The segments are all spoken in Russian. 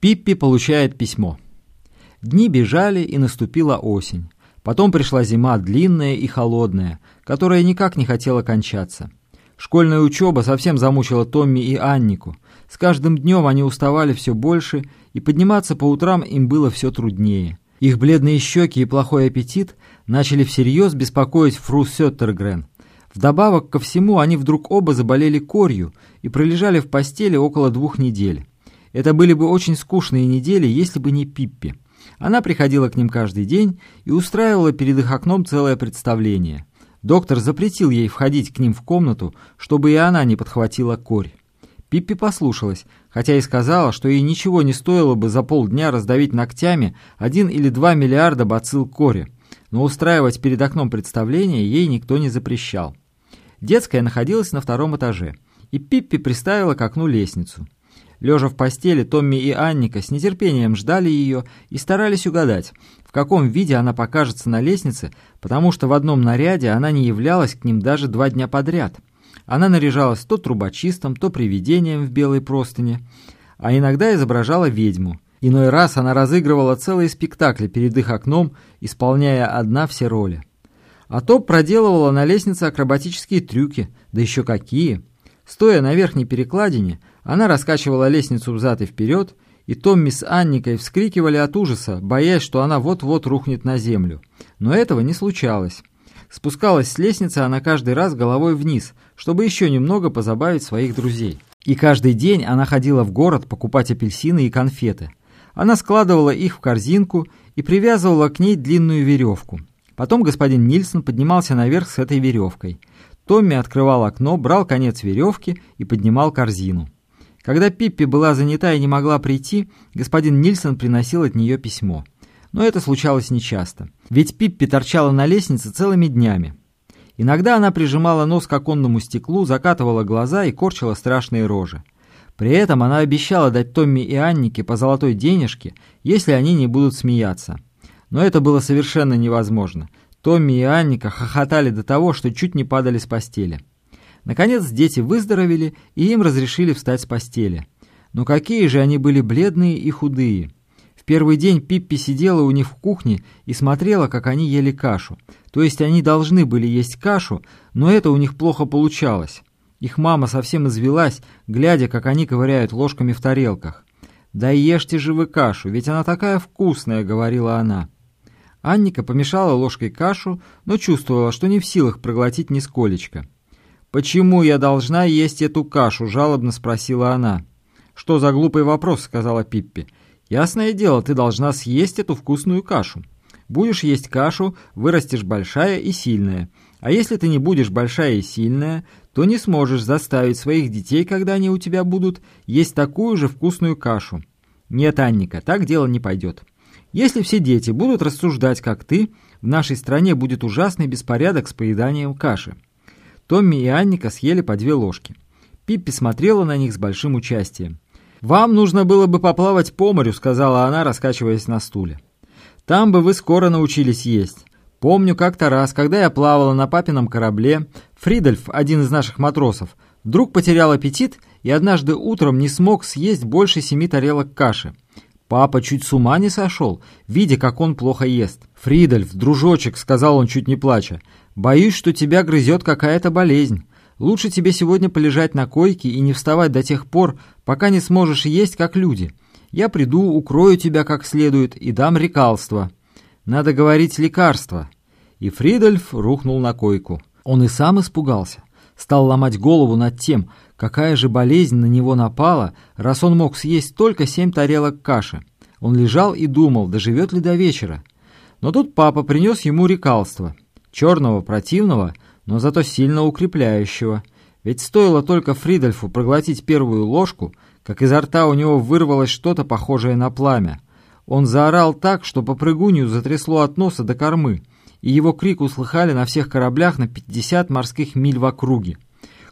Пиппи получает письмо. Дни бежали, и наступила осень. Потом пришла зима длинная и холодная, которая никак не хотела кончаться. Школьная учеба совсем замучила Томми и Аннику. С каждым днем они уставали все больше, и подниматься по утрам им было все труднее. Их бледные щеки и плохой аппетит начали всерьез беспокоить фру Сеттергрен. Вдобавок ко всему они вдруг оба заболели корью и пролежали в постели около двух недель. Это были бы очень скучные недели, если бы не Пиппи. Она приходила к ним каждый день и устраивала перед их окном целое представление. Доктор запретил ей входить к ним в комнату, чтобы и она не подхватила корь. Пиппи послушалась, хотя и сказала, что ей ничего не стоило бы за полдня раздавить ногтями один или два миллиарда бацилл кори, но устраивать перед окном представление ей никто не запрещал. Детская находилась на втором этаже, и Пиппи приставила к окну лестницу. Лежа в постели, Томми и Анника с нетерпением ждали ее и старались угадать, в каком виде она покажется на лестнице, потому что в одном наряде она не являлась к ним даже два дня подряд. Она наряжалась то трубочистом, то привидением в белой простыне, а иногда изображала ведьму. Иной раз она разыгрывала целые спектакли перед их окном, исполняя одна все роли. А то проделывала на лестнице акробатические трюки, да еще какие. Стоя на верхней перекладине, она раскачивала лестницу взад и вперед, и Томми с Анникой вскрикивали от ужаса, боясь, что она вот-вот рухнет на землю. Но этого не случалось. Спускалась с лестницы она каждый раз головой вниз, чтобы еще немного позабавить своих друзей. И каждый день она ходила в город покупать апельсины и конфеты. Она складывала их в корзинку и привязывала к ней длинную веревку. Потом господин Нильсон поднимался наверх с этой веревкой. Томми открывал окно, брал конец веревки и поднимал корзину. Когда Пиппи была занята и не могла прийти, господин Нильсон приносил от нее письмо. Но это случалось нечасто, ведь Пиппи торчала на лестнице целыми днями. Иногда она прижимала нос к оконному стеклу, закатывала глаза и корчила страшные рожи. При этом она обещала дать Томми и Аннике по золотой денежке, если они не будут смеяться. Но это было совершенно невозможно. Томми и Анника хохотали до того, что чуть не падали с постели. Наконец дети выздоровели, и им разрешили встать с постели. Но какие же они были бледные и худые. В первый день Пиппи сидела у них в кухне и смотрела, как они ели кашу. То есть они должны были есть кашу, но это у них плохо получалось. Их мама совсем извелась, глядя, как они ковыряют ложками в тарелках. «Да ешьте же вы кашу, ведь она такая вкусная», — говорила она. Анника помешала ложкой кашу, но чувствовала, что не в силах проглотить нисколечко. «Почему я должна есть эту кашу?» — жалобно спросила она. «Что за глупый вопрос?» — сказала Пиппи. «Ясное дело, ты должна съесть эту вкусную кашу. Будешь есть кашу, вырастешь большая и сильная. А если ты не будешь большая и сильная, то не сможешь заставить своих детей, когда они у тебя будут, есть такую же вкусную кашу. Нет, Анника, так дело не пойдет. Если все дети будут рассуждать, как ты, в нашей стране будет ужасный беспорядок с поеданием каши». Томми и Анника съели по две ложки. Пиппи смотрела на них с большим участием. «Вам нужно было бы поплавать по морю», — сказала она, раскачиваясь на стуле. «Там бы вы скоро научились есть. Помню как-то раз, когда я плавала на папином корабле, Фридольф, один из наших матросов, вдруг потерял аппетит и однажды утром не смог съесть больше семи тарелок каши. Папа чуть с ума не сошел, видя, как он плохо ест. «Фридольф, дружочек», — сказал он, чуть не плача, — «боюсь, что тебя грызет какая-то болезнь. Лучше тебе сегодня полежать на койке и не вставать до тех пор, пока не сможешь есть, как люди. Я приду, укрою тебя как следует и дам рекалство. Надо говорить лекарство». И Фридольф рухнул на койку. Он и сам испугался. Стал ломать голову над тем, какая же болезнь на него напала, раз он мог съесть только семь тарелок каши. Он лежал и думал, доживет ли до вечера. Но тут папа принес ему рекалство. Черного, противного, но зато сильно укрепляющего. Ведь стоило только Фридольфу проглотить первую ложку, как изо рта у него вырвалось что-то похожее на пламя. Он заорал так, что попрыгунью затрясло от носа до кормы, и его крик услыхали на всех кораблях на 50 морских миль в округе.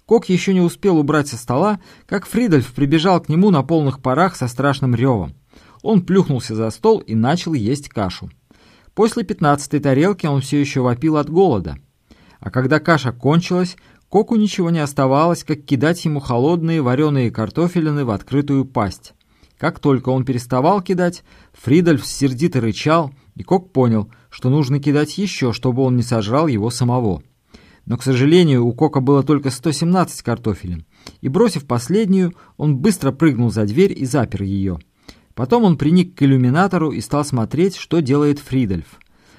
Кок еще не успел убрать со стола, как Фридольф прибежал к нему на полных парах со страшным ревом. Он плюхнулся за стол и начал есть кашу. После пятнадцатой тарелки он все еще вопил от голода. А когда каша кончилась, Коку ничего не оставалось, как кидать ему холодные вареные картофелины в открытую пасть. Как только он переставал кидать, Фридольф сердито рычал, и Кок понял, что нужно кидать еще, чтобы он не сожрал его самого. Но, к сожалению, у Кока было только 117 картофелин, и, бросив последнюю, он быстро прыгнул за дверь и запер ее. Потом он приник к иллюминатору и стал смотреть, что делает Фридольф.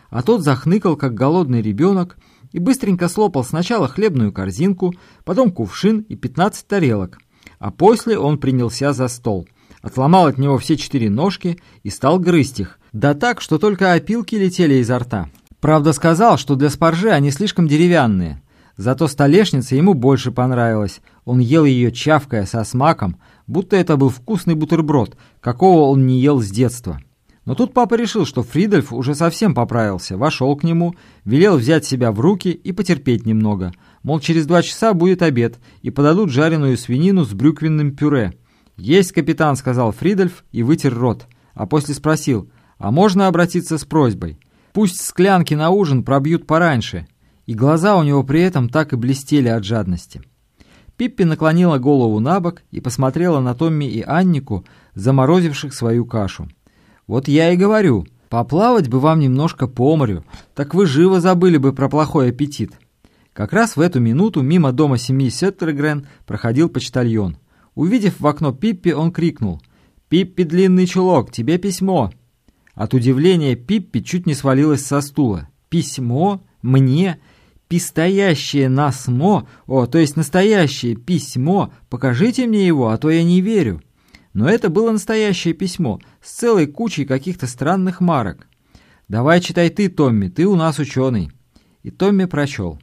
А тот захныкал, как голодный ребенок, и быстренько слопал сначала хлебную корзинку, потом кувшин и 15 тарелок. А после он принялся за стол, отломал от него все четыре ножки и стал грызть их, да так, что только опилки летели изо рта. Правда, сказал, что для спаржи они слишком деревянные. Зато столешница ему больше понравилась. Он ел ее чавкая со смаком, будто это был вкусный бутерброд, какого он не ел с детства. Но тут папа решил, что Фридольф уже совсем поправился, вошел к нему, велел взять себя в руки и потерпеть немного. Мол, через два часа будет обед, и подадут жареную свинину с брюквенным пюре. «Есть, капитан», — сказал Фридольф и вытер рот, а после спросил, «А можно обратиться с просьбой? Пусть склянки на ужин пробьют пораньше». И глаза у него при этом так и блестели от жадности. Пиппи наклонила голову на бок и посмотрела на Томми и Аннику, заморозивших свою кашу. Вот я и говорю, поплавать бы вам немножко по морю, так вы живо забыли бы про плохой аппетит. Как раз в эту минуту мимо дома семьи Сеттергрен проходил почтальон. Увидев в окно Пиппи, он крикнул «Пиппи, длинный чулок, тебе письмо!» От удивления Пиппи чуть не свалилась со стула. «Письмо? Мне? Пистоящее насмо? О, то есть настоящее письмо? Покажите мне его, а то я не верю!» Но это было настоящее письмо с целой кучей каких-то странных марок. «Давай читай ты, Томми, ты у нас ученый». И Томми прочел.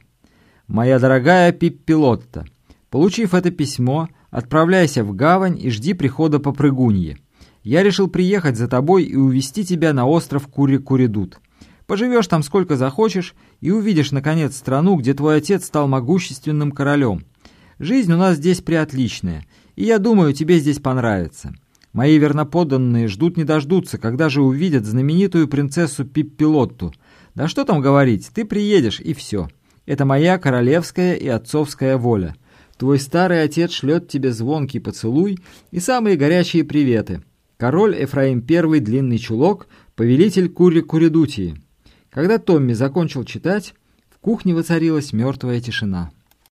«Моя дорогая Пиппилотта, получив это письмо, отправляйся в гавань и жди прихода попрыгуньи. Я решил приехать за тобой и увезти тебя на остров Кури-Куридут. Поживешь там сколько захочешь и увидишь, наконец, страну, где твой отец стал могущественным королем. Жизнь у нас здесь приотличная, и я думаю, тебе здесь понравится. Мои верноподданные ждут не дождутся, когда же увидят знаменитую принцессу Пиппилотту. Да что там говорить, ты приедешь, и все. Это моя королевская и отцовская воля. Твой старый отец шлет тебе звонкий поцелуй и самые горячие приветы. Король Эфраим I Длинный Чулок, повелитель Кури-Куридутии. Когда Томми закончил читать, в кухне воцарилась мертвая тишина.